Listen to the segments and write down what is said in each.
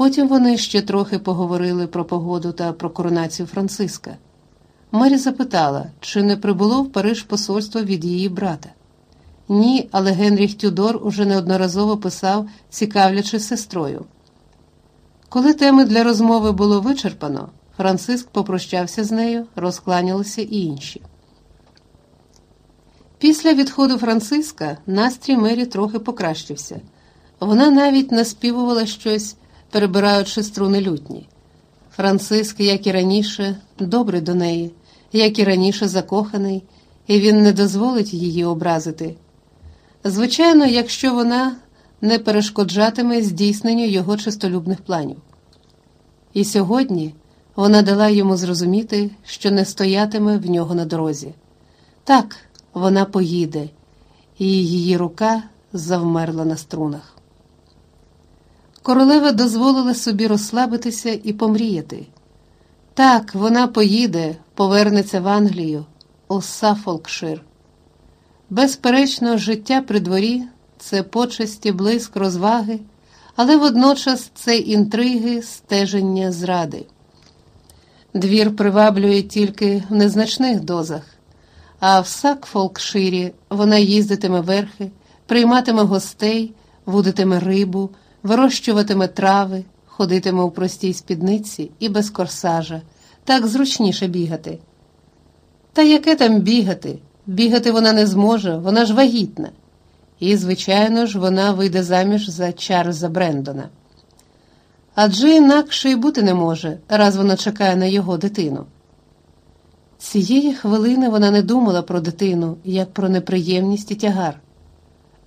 Потім вони ще трохи поговорили про погоду та про коронацію Франциска. Мері запитала, чи не прибуло в Париж посольство від її брата. Ні, але Генріх Тюдор уже неодноразово писав, цікавлячись сестрою. Коли теми для розмови було вичерпано, Франциск попрощався з нею, розкланялися і інші. Після відходу Франциска настрій Мері трохи покращився. Вона навіть наспівувала щось, перебираючи струни лютні. Франциск, як і раніше, добрий до неї, як і раніше закоханий, і він не дозволить її образити. Звичайно, якщо вона не перешкоджатиме здійсненню його чистолюбних планів. І сьогодні вона дала йому зрозуміти, що не стоятиме в нього на дорозі. Так, вона поїде, і її рука завмерла на струнах. Королева дозволила собі розслабитися і помріяти. Так, вона поїде, повернеться в Англію, у Сафолкшир. Безперечно, життя при дворі це почесті, блиск, розваги, але водночас це інтриги, стеження зради. Двір приваблює тільки в незначних дозах, а в Сакфолкширі вона їздитиме верхи, прийматиме гостей, вудитиме рибу, вирощуватиме трави, ходитиме у простій спідниці і без корсажа, так зручніше бігати. Та яке там бігати? Бігати вона не зможе, вона ж вагітна. І, звичайно ж, вона вийде заміж за Чарльза Брендона. Адже інакше й бути не може, раз вона чекає на його дитину. Цієї хвилини вона не думала про дитину як про неприємність і тягар,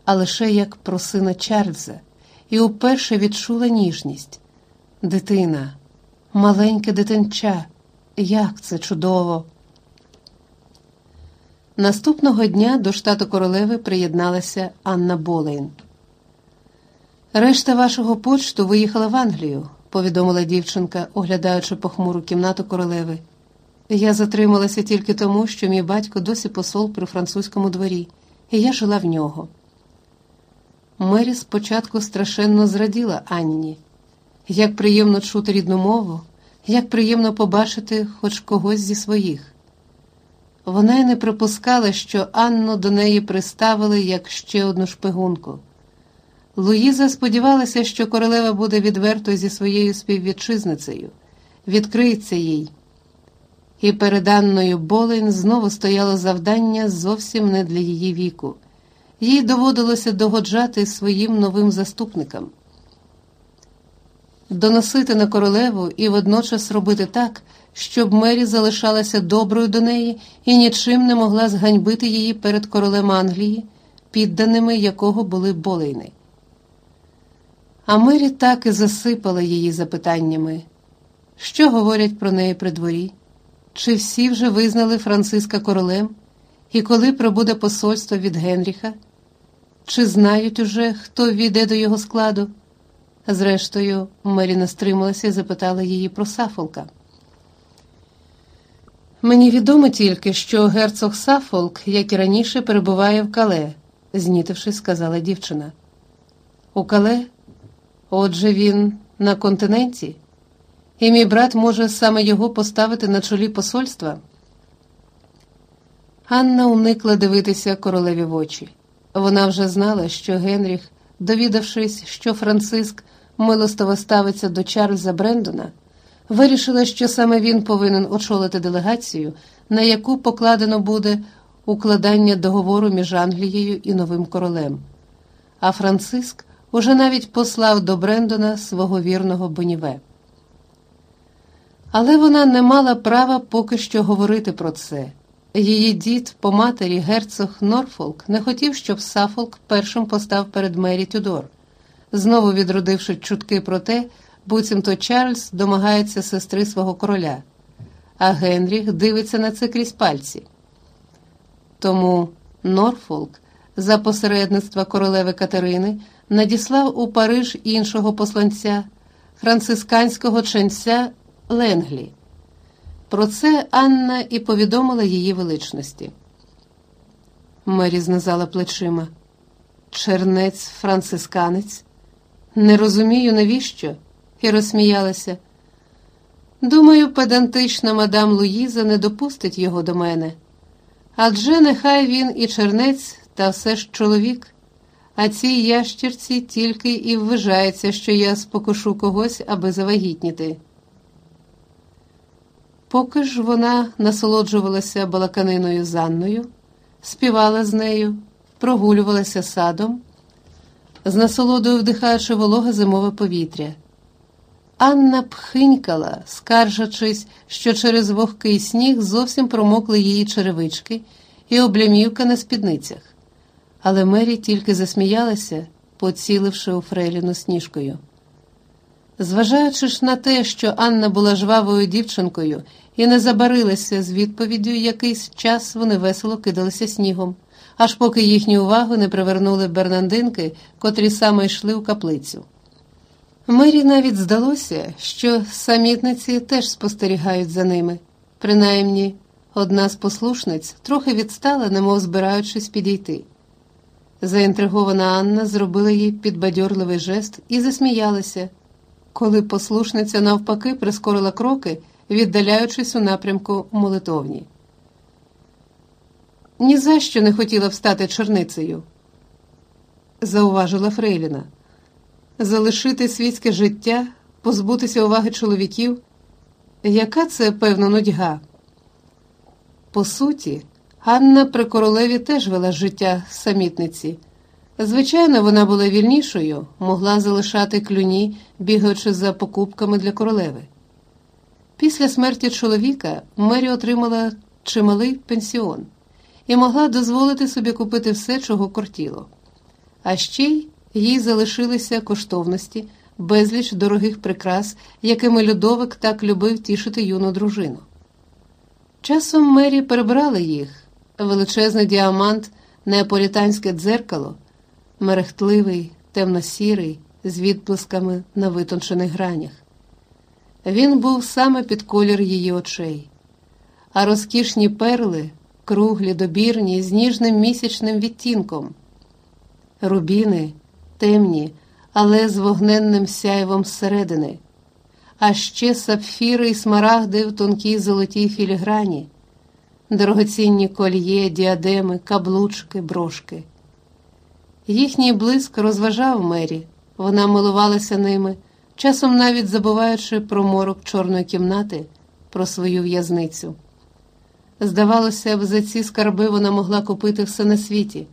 а лише як про сина Чарльза, і уперше відчула ніжність. Дитина, маленьке дитинча, як це чудово! Наступного дня до штату королеви приєдналася Анна Болейн. Решта вашого почту виїхала в Англію, повідомила дівчинка, оглядаючи похмуру кімнату королеви. Я затрималася тільки тому, що мій батько досі посол при французькому дворі, і я жила в нього. Мері спочатку страшенно зраділа Анні. Як приємно чути рідну мову, як приємно побачити хоч когось зі своїх. Вона й не припускала, що Анну до неї приставили як ще одну шпигунку. Луїза сподівалася, що королева буде відверто зі своєю співвітчизницею, відкриється їй. І перед Анною Болейн знову стояло завдання зовсім не для її віку. Їй доводилося догоджати своїм новим заступникам, доносити на королеву і водночас робити так щоб Мері залишалася доброю до неї і нічим не могла зганьбити її перед королем Англії, підданими якого були болейни. А Мері так і засипала її запитаннями, що говорять про неї при дворі, чи всі вже визнали Франциска королем, і коли прибуде посольство від Генріха, чи знають уже, хто війде до його складу? Зрештою, Мері не стрималася і запитала її про Сафолка. Мені відомо тільки, що герцог Сафолк, як і раніше, перебуває в кале, знітившись, сказала дівчина. У кале? Отже, він на континенті, і мій брат може саме його поставити на чолі посольства. Анна уникла дивитися королеві в очі. Вона вже знала, що Генріх, довідавшись, що Франциск милостово ставиться до Чарльза Брендона вирішила, що саме він повинен очолити делегацію, на яку покладено буде укладання договору між Англією і новим королем. А Франциск уже навіть послав до Брендона свого вірного Боніве. Але вона не мала права поки що говорити про це. Її дід по матері герцог Норфолк не хотів, щоб Сафолк першим постав перед Мері Тюдор, знову відродивши чутки про те, буцімто Чарльз домагається сестри свого короля, а Генріх дивиться на це крізь пальці. Тому Норфолк за посередництва королеви Катерини надіслав у Париж іншого посланця, францисканського ченця Ленглі. Про це Анна і повідомила її величності. Мері знизала плечима. Чернець францисканець. Не розумію, навіщо? і розсміялася. Думаю, педантична мадам Луїза не допустить його до мене. Адже нехай він і чернець, та все ж чоловік, а цій ящірці тільки і вважається, що я спокушу когось, аби завагітніти. Поки ж вона насолоджувалася балаканиною з Анною, співала з нею, прогулювалася садом, з насолодою вдихаючи вологе зимове повітря. Анна пхинькала, скаржачись, що через вогкий сніг зовсім промокли її черевички і облямівка на спідницях. Але Мері тільки засміялася, поціливши у Фрейліну сніжкою. Зважаючи ж на те, що Анна була жвавою дівчинкою і не забарилася з відповіддю, якийсь час вони весело кидалися снігом, аж поки їхню увагу не привернули бернандинки, котрі саме йшли у каплицю. Мері навіть здалося, що самітниці теж спостерігають за ними. Принаймні, одна з послушниць трохи відстала, немов збираючись підійти. Заінтригована Анна зробила їй підбадьорливий жест і засміялася, коли послушниця навпаки прискорила кроки, віддаляючись у напрямку молитовні. «Ні за що не хотіла б стати черницею, зауважила Фрейліна залишити світське життя, позбутися уваги чоловіків. Яка це певна нудьга? По суті, Анна при королеві теж вела життя самітниці. Звичайно, вона була вільнішою, могла залишати клюні, бігаючи за покупками для королеви. Після смерті чоловіка Мері отримала чималий пенсіон і могла дозволити собі купити все, чого кортіло. А ще й їй залишилися коштовності, безліч дорогих прикрас, якими Людовик так любив тішити юну дружину. Часом Мері перебрали їх величезний діамант, неаполітанське дзеркало, мерехтливий, темно-сірий, з відблисками на витончених гранях. Він був саме під колір її очей, а розкішні перли, круглі, добірні, з ніжним місячним відтінком, рубіни темні, але з вогненним сяйвом зсередини, а ще сапфіри і смарагди в тонкій золотій філіграні, дорогоцінні кольє, діадеми, каблучки, брошки. Їхній блиск розважав Мері, вона милувалася ними, часом навіть забуваючи про морок чорної кімнати, про свою в'язницю. Здавалося б, за ці скарби вона могла купити все на світі.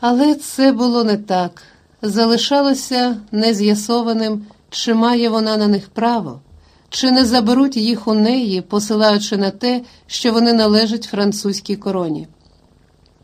Але це було не так. Залишалося нез'ясованим, чи має вона на них право, чи не заберуть їх у неї, посилаючи на те, що вони належать французькій короні.